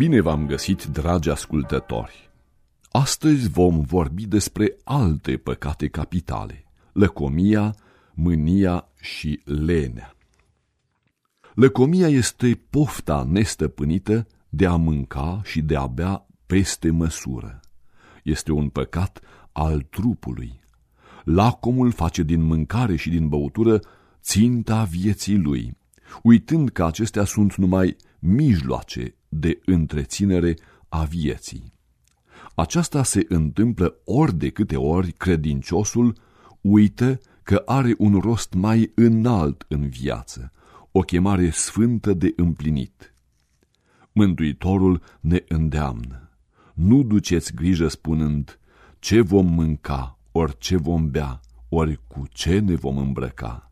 Bine v-am găsit, dragi ascultători! Astăzi vom vorbi despre alte păcate capitale, lăcomia, mânia și lenea. Lăcomia este pofta nestăpânită de a mânca și de a bea peste măsură. Este un păcat al trupului. Lacomul face din mâncare și din băutură ținta vieții lui, uitând că acestea sunt numai mijloace de întreținere a vieții. Aceasta se întâmplă ori de câte ori credinciosul uită că are un rost mai înalt în viață, o chemare sfântă de împlinit. Mântuitorul ne îndeamnă. Nu duceți grijă spunând ce vom mânca, ori ce vom bea, ori cu ce ne vom îmbrăca.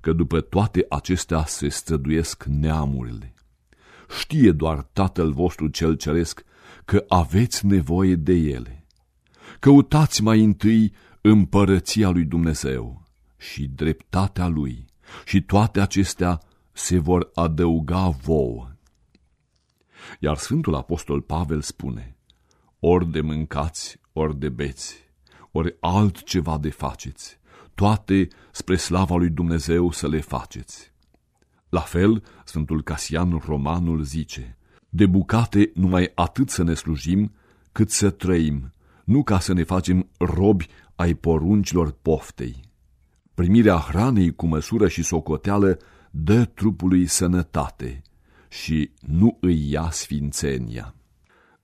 Că după toate acestea se străduiesc neamurile. Știe doar Tatăl vostru cel ceresc că aveți nevoie de ele. Căutați mai întâi împărăția lui Dumnezeu și dreptatea lui și toate acestea se vor adăuga vouă. Iar Sfântul Apostol Pavel spune, ori de mâncați, ori de beți, ori altceva de faceți, toate spre slava lui Dumnezeu să le faceți. La fel, Sfântul Casian Romanul zice, de bucate numai atât să ne slujim, cât să trăim, nu ca să ne facem robi ai poruncilor poftei. Primirea hranei cu măsură și socoteală dă trupului sănătate și nu îi ia sfințenia.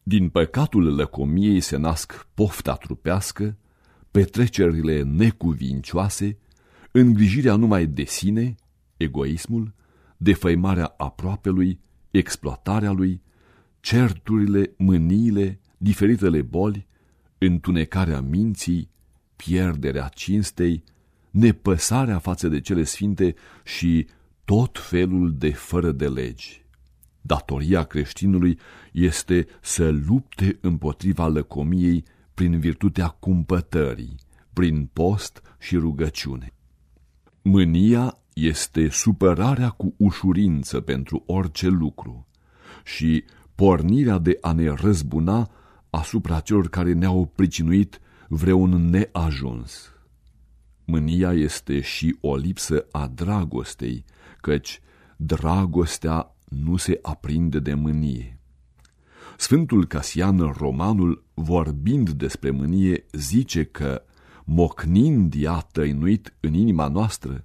Din păcatul lăcomiei se nasc pofta trupească, petrecerile necuvincioase, îngrijirea numai de sine, egoismul, defăimarea aproapelui, exploatarea lui, certurile, mâniile, diferitele boli, întunecarea minții, pierderea cinstei, nepăsarea față de cele sfinte și tot felul de fără de legi. Datoria creștinului este să lupte împotriva lăcomiei prin virtutea cumpătării, prin post și rugăciune. Mânia este supărarea cu ușurință pentru orice lucru și pornirea de a ne răzbuna asupra celor care ne-au pricinuit vreun neajuns. Mânia este și o lipsă a dragostei, căci dragostea nu se aprinde de mânie. Sfântul Casian Romanul, vorbind despre mânie, zice că, mocnind ea tăinuit în inima noastră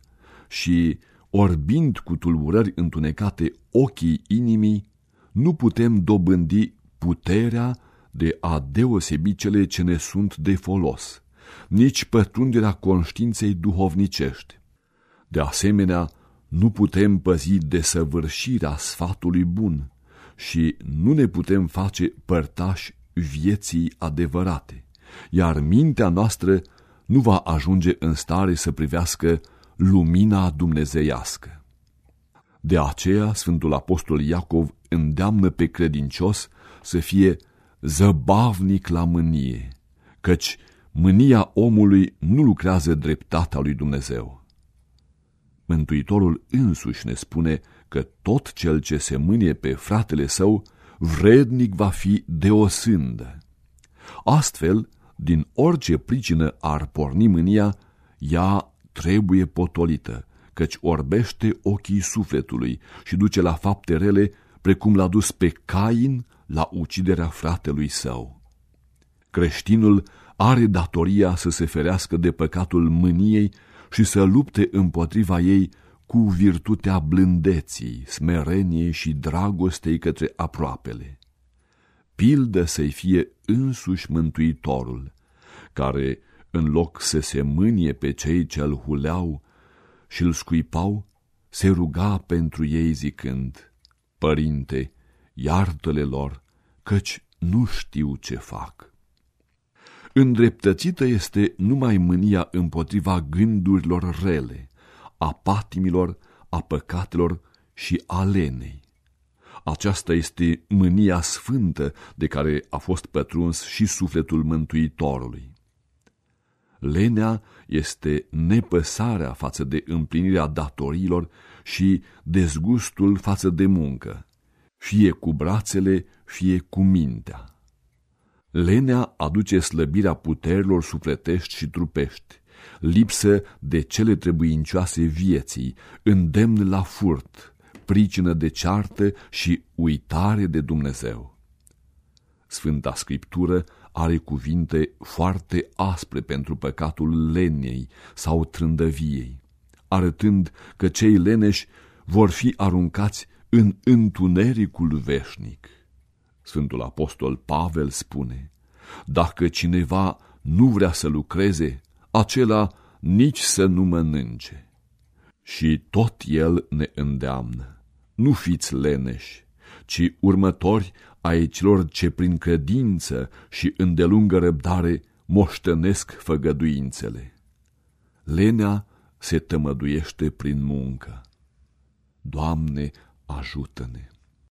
și orbind cu tulburări întunecate ochii inimii, nu putem dobândi puterea de a deosebi cele ce ne sunt de folos, nici pătrunderea conștiinței duhovnicești. De asemenea, nu putem păzi desăvârșirea sfatului bun și nu ne putem face părtași vieții adevărate, iar mintea noastră nu va ajunge în stare să privească lumina dumnezeiască. De aceea, Sfântul Apostol Iacov îndeamnă pe credincios să fie zăbavnic la mânie, căci mânia omului nu lucrează dreptatea lui Dumnezeu. Mântuitorul însuși ne spune că tot cel ce se mânie pe fratele său, vrednic va fi de o sândă. Astfel, din orice pricină ar porni mânia, ea trebuie potolită, căci orbește ochii sufletului și duce la fapte rele, precum l-a dus pe Cain la uciderea fratelui său. Creștinul are datoria să se ferească de păcatul mâniei și să lupte împotriva ei cu virtutea blândeții, smereniei și dragostei către aproapele. Pildă să-i fie însuși Mântuitorul, care, în loc să se mânie pe cei ce-l huleau și îl scuipau, se ruga pentru ei zicând, Părinte, iartă-le lor, căci nu știu ce fac. Îndreptățită este numai mânia împotriva gândurilor rele, a patimilor, a păcatelor și a lenei. Aceasta este mânia sfântă de care a fost pătruns și sufletul Mântuitorului. Lenea este nepăsarea față de împlinirea datoriilor și dezgustul față de muncă, fie cu brațele, fie cu mintea. Lenea aduce slăbirea puterilor sufletești și trupești, lipsă de cele trebuincioase vieții, îndemn la furt, pricină de ceartă și uitare de Dumnezeu. Sfânta Scriptură are cuvinte foarte aspre pentru păcatul lenei sau trândăviei, arătând că cei leneși vor fi aruncați în întunericul veșnic. Sfântul Apostol Pavel spune, dacă cineva nu vrea să lucreze, acela nici să nu mănânce. Și tot el ne îndeamnă, nu fiți leneși, ci următori ai celor ce prin credință și îndelungă răbdare moștenesc făgăduințele. Lenea se tămăduiește prin muncă. Doamne, ajută-ne!